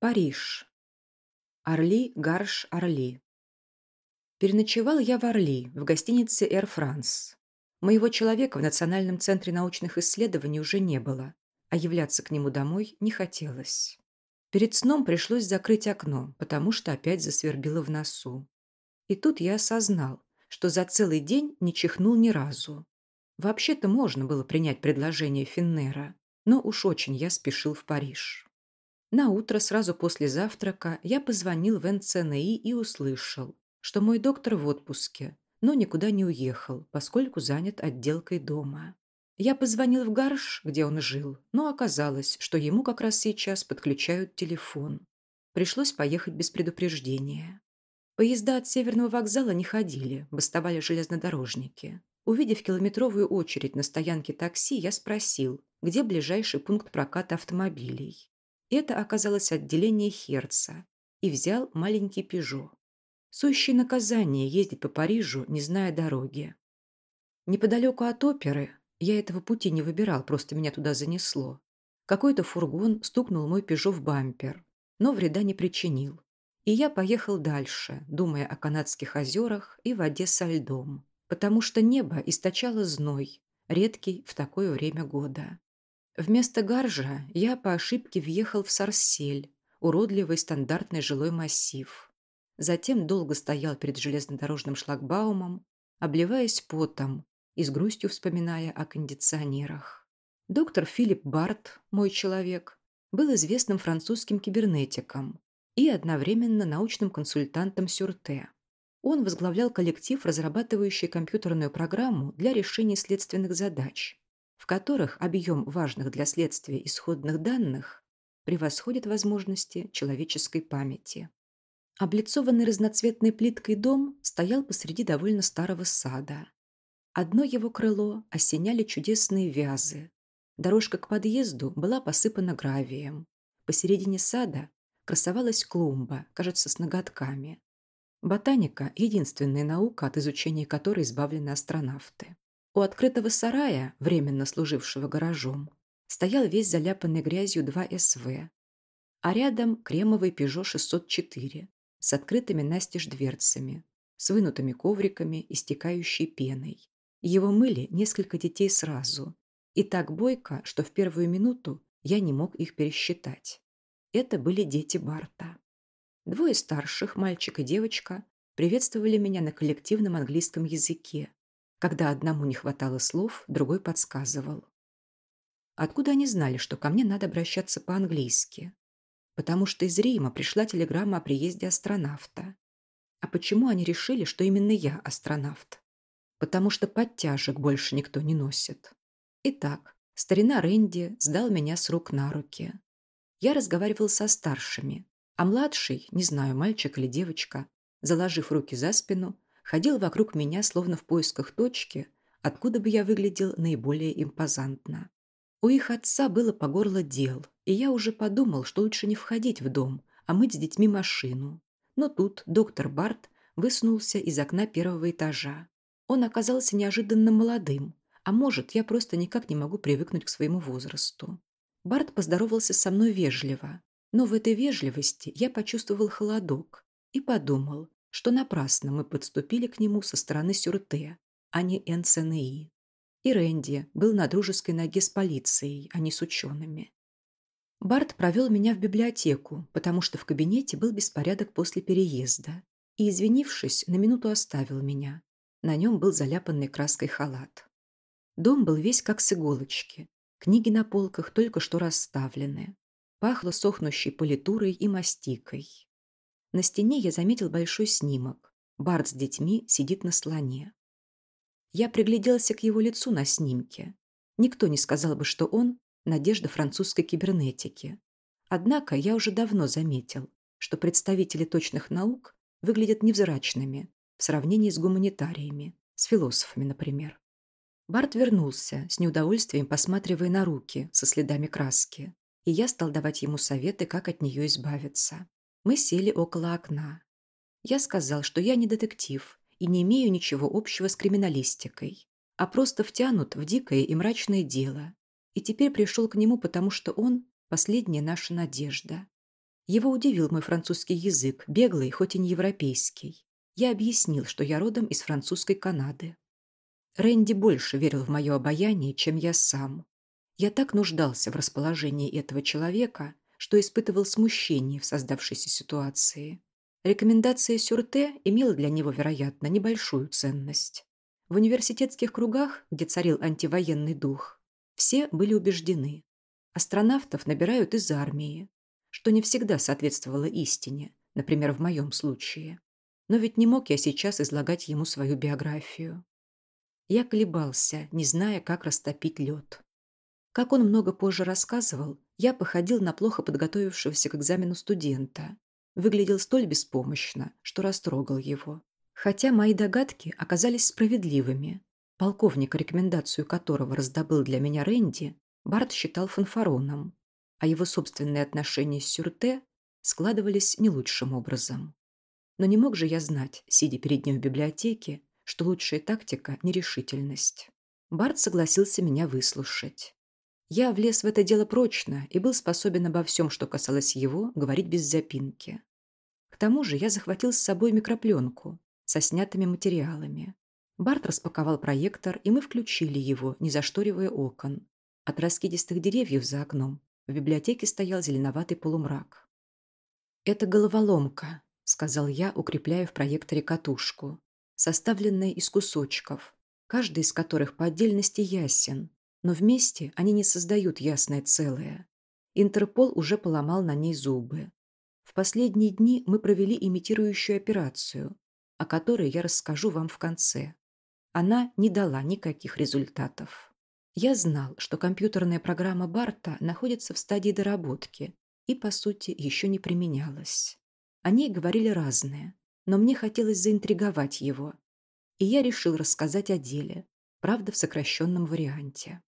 Париж. Орли, Гарш, Орли. Переночевал я в Орли, в гостинице Air France. Моего человека в Национальном центре научных исследований уже не было, а являться к нему домой не хотелось. Перед сном пришлось закрыть окно, потому что опять засвербило в носу. И тут я осознал, что за целый день не чихнул ни разу. Вообще-то можно было принять предложение Финнера, но уж очень я спешил в Париж. На утро сразу после завтрака я позвонил в НЦНИ и услышал, что мой доктор в отпуске, но никуда не уехал, поскольку занят отделкой дома. Я позвонил в Гарш, где он жил, но оказалось, что ему как раз сейчас подключают телефон. Пришлось поехать без предупреждения. Поезда от Северного вокзала не ходили, бастовали железнодорожники. Увидев километровую очередь на стоянке такси, я спросил, где ближайший пункт проката автомобилей. Это оказалось отделение Херца, и взял маленький «Пежо». Сущее наказание ездить по Парижу, не зная дороги. Неподалеку от оперы, я этого пути не выбирал, просто меня туда занесло, какой-то фургон стукнул мой «Пежо» в бампер, но вреда не причинил. И я поехал дальше, думая о канадских озерах и воде со льдом, потому что небо источало зной, редкий в такое время года. Вместо гаржа я по ошибке въехал в Сарсель, уродливый стандартный жилой массив. Затем долго стоял перед железнодорожным шлагбаумом, обливаясь потом и с грустью вспоминая о кондиционерах. Доктор Филипп Барт, мой человек, был известным французским кибернетиком, и одновременно научным консультантом Сюрте. Он возглавлял коллектив, разрабатывающий компьютерную программу для решения следственных задач, в которых объем важных для следствия исходных данных превосходит возможности человеческой памяти. Облицованный разноцветной плиткой дом стоял посреди довольно старого сада. Одно его крыло осеняли чудесные вязы. Дорожка к подъезду была посыпана гравием. Посередине сада красовалась клумба, кажется, с ноготками. Ботаника – единственная наука, от изучения которой избавлены астронавты. У открытого сарая, временно служившего гаражом, стоял весь заляпанный грязью 2 СВ, а рядом кремовый Peugeot 604 с открытыми настежь дверцами, с вынутыми ковриками и стекающей пеной. Его мыли несколько детей сразу, и так бойко, что в первую минуту я не мог их пересчитать. Это были дети Барта. Двое старших, мальчик и девочка, приветствовали меня на коллективном английском языке. Когда одному не хватало слов, другой подсказывал. Откуда они знали, что ко мне надо обращаться по-английски? Потому что из Рима пришла телеграмма о приезде астронавта. А почему они решили, что именно я астронавт? Потому что подтяжек больше никто не носит. Итак, старина Рэнди сдал меня с рук на руки. Я разговаривал со старшими, а младший, не знаю, мальчик или девочка, заложив руки за спину, ходил вокруг меня, словно в поисках точки, откуда бы я выглядел наиболее импозантно. У их отца было по горло дел, и я уже подумал, что лучше не входить в дом, а мыть с детьми машину. Но тут доктор Барт высунулся из окна первого этажа. Он оказался неожиданно молодым, а может, я просто никак не могу привыкнуть к своему возрасту. Барт поздоровался со мной вежливо, но в этой вежливости я почувствовал холодок и подумал, что напрасно мы подступили к нему со стороны Сюрте, а не НСНИ. И Рэнди был на дружеской ноге с полицией, а не с учеными. Барт провел меня в библиотеку, потому что в кабинете был беспорядок после переезда, и, извинившись, на минуту оставил меня. На нем был заляпанный краской халат. Дом был весь как с иголочки, Книги на полках только что расставлены. Пахло сохнущей политурой и мастикой. На стене я заметил большой снимок. Барт с детьми сидит на слоне. Я пригляделся к его лицу на снимке. Никто не сказал бы, что он – надежда французской кибернетики. Однако я уже давно заметил, что представители точных наук выглядят невзрачными в сравнении с гуманитариями, с философами, например. Барт вернулся, с неудовольствием посматривая на руки со следами краски, и я стал давать ему советы, как от нее избавиться. Мы сели около окна. Я сказал, что я не детектив и не имею ничего общего с криминалистикой, а просто втянут в дикое и мрачное дело. И теперь пришел к нему, потому что он – последняя наша надежда. Его удивил мой французский язык, беглый, хоть и не европейский. Я объяснил, что я родом из французской Канады. Рэнди больше верил в мое обаяние, чем я сам. Я так нуждался в расположении этого человека, что испытывал смущение в создавшейся ситуации. Рекомендация Сюрте имела для него, вероятно, небольшую ценность. В университетских кругах, где царил антивоенный дух, все были убеждены. Астронавтов набирают из армии, что не всегда соответствовало истине, например, в моем случае. Но ведь не мог я сейчас излагать ему свою биографию. Я колебался, не зная, как растопить лед. Как он много позже рассказывал, я походил на плохо подготовившегося к экзамену студента, выглядел столь беспомощно, что растрогал его. Хотя мои догадки оказались справедливыми. Полковник, рекомендацию которого раздобыл для меня Рэнди, Барт считал фанфароном, а его собственные отношения с Сюрте складывались не лучшим образом. Но не мог же я знать, сидя перед ним в библиотеке, что лучшая тактика – нерешительность. Барт согласился меня выслушать. Я влез в это дело прочно и был способен обо всем, что касалось его, говорить без запинки. К тому же я захватил с собой микропленку со снятыми материалами. Барт распаковал проектор, и мы включили его, не зашторивая окон. От раскидистых деревьев за окном в библиотеке стоял зеленоватый полумрак. «Это головоломка», — сказал я, укрепляя в проекторе катушку, составленная из кусочков, каждый из которых по отдельности ясен, но вместе они не создают ясное целое. Интерпол уже поломал на ней зубы. В последние дни мы провели имитирующую операцию, о которой я расскажу вам в конце. Она не дала никаких результатов. Я знал, что компьютерная программа Барта находится в стадии доработки и, по сути, еще не применялась. О ней говорили разное, но мне хотелось заинтриговать его, и я решил рассказать о деле, правда, в сокращенном варианте.